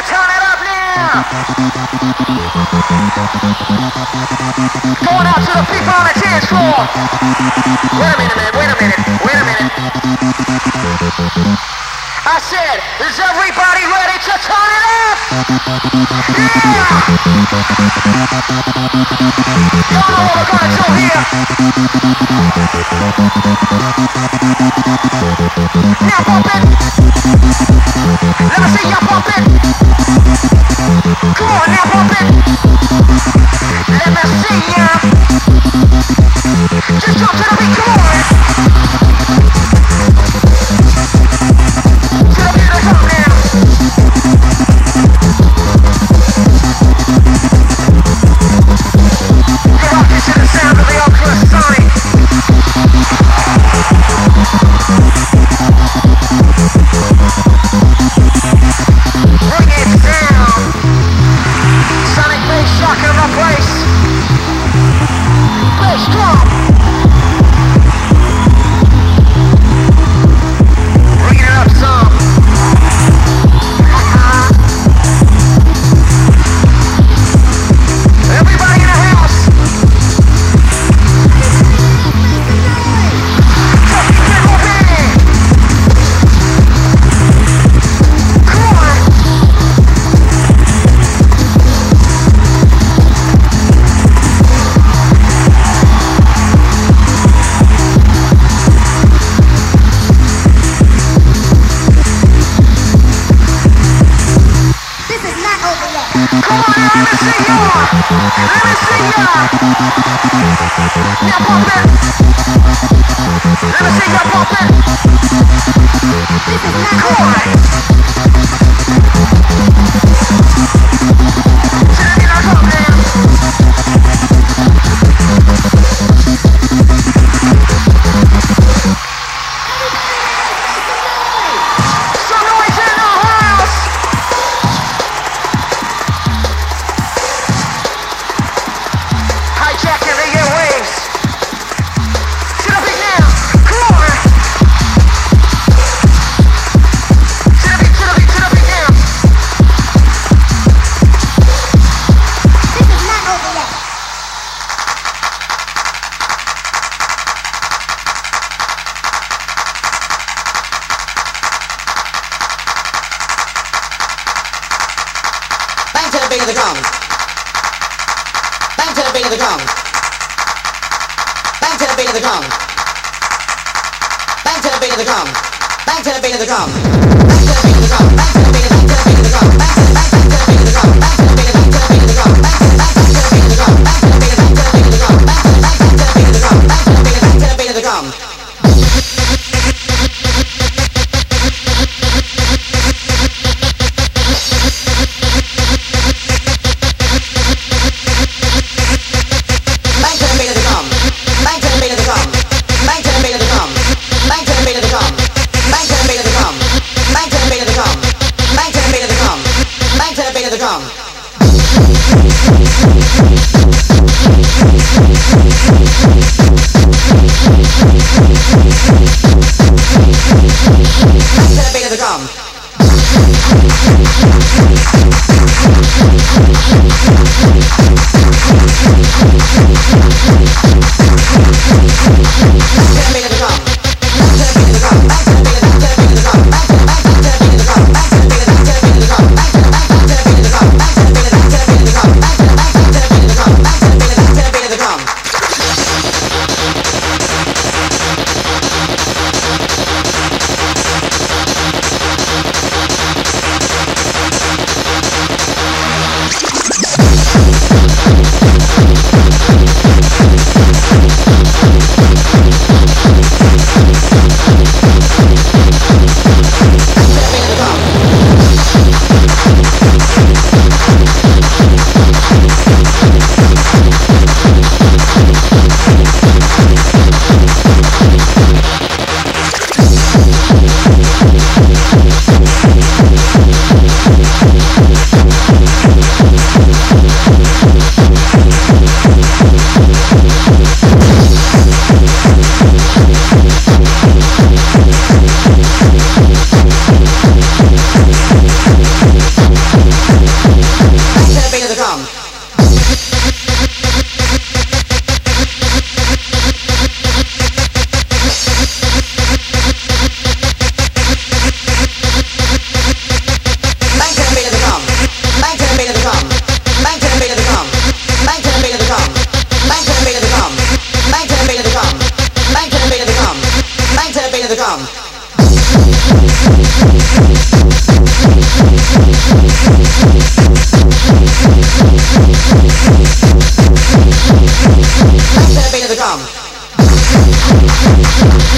turn it up now. Out to the people on the dance floor. Wait a minute. Wait a minute. Wait a minute. I said, is everybody ready to turn it up? Yeah! We're here. Now it. Let me see y'all Just jump to the beat, come on. Beat of the drums. Bang to the beat of the drums. Bang to the beat of the drums. Bang to the beat of the drums. Bang to the beat of the drums. Bang to. Bang to the beat of the drums. Bang to the beat of the drums. Bang to the beat of the drums. Bang to the beat of the beat Back to the beat of the drum. Back to the beat of the drum. Back to the beat of the drum.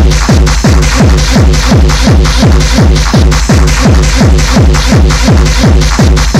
Thank you.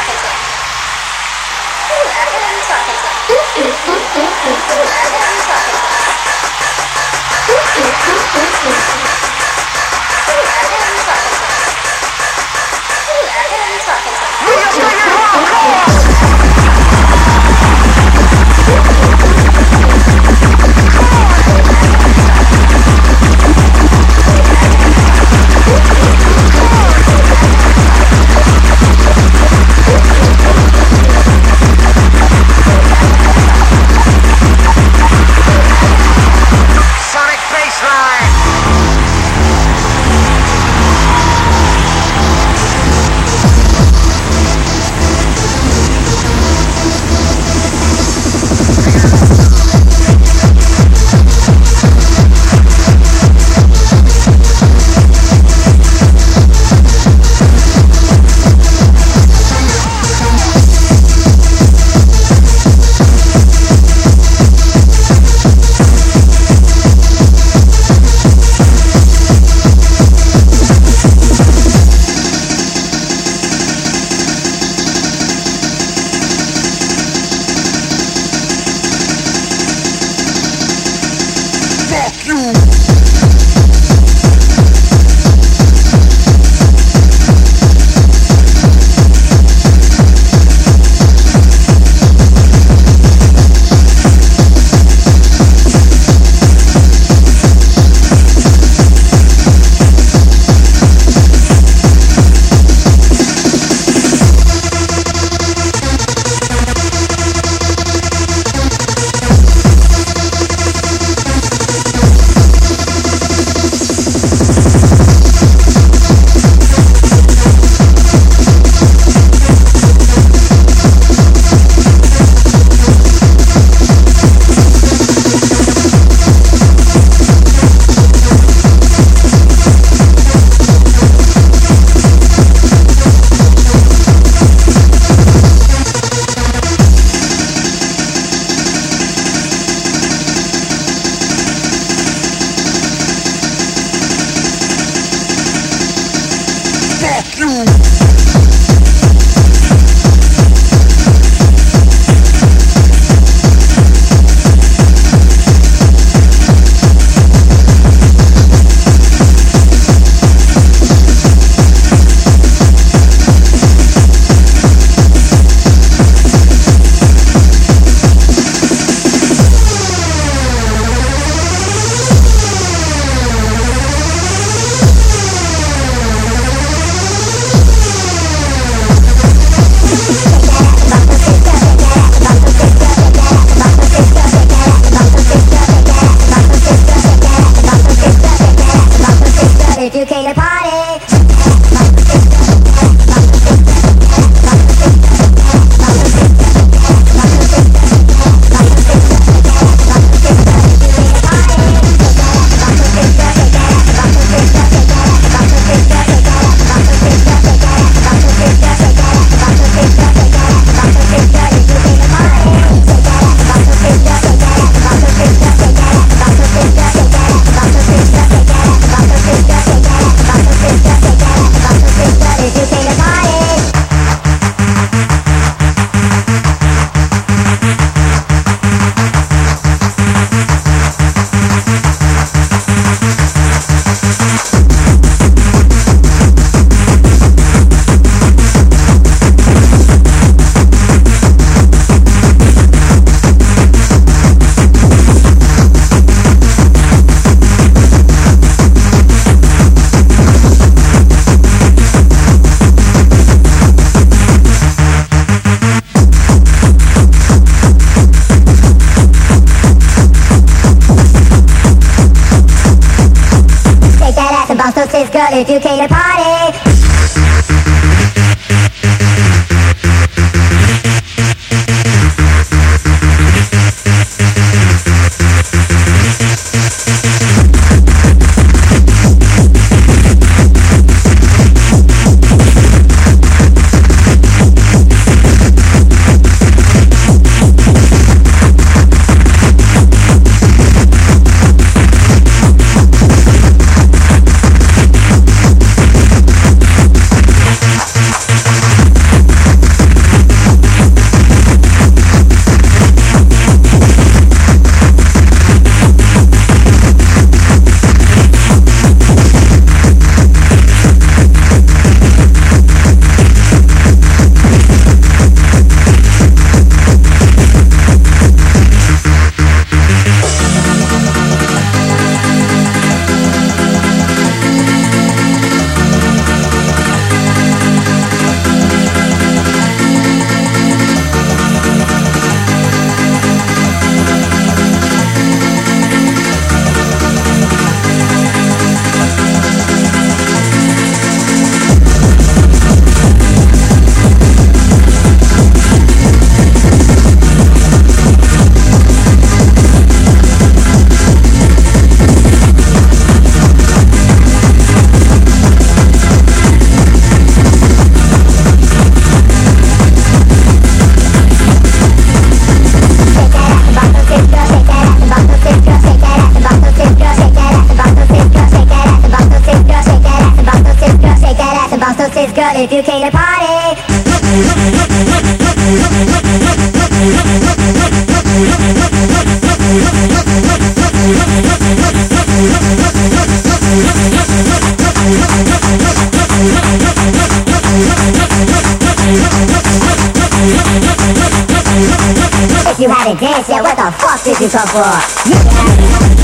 We are bringing rock! If you came you had a dance, yeah, what the fuck did you come for? Have